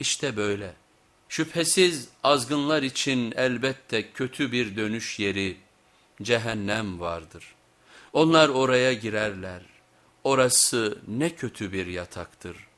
İşte böyle. Şüphesiz azgınlar için elbette kötü bir dönüş yeri cehennem vardır. Onlar oraya girerler. Orası ne kötü bir yataktır.''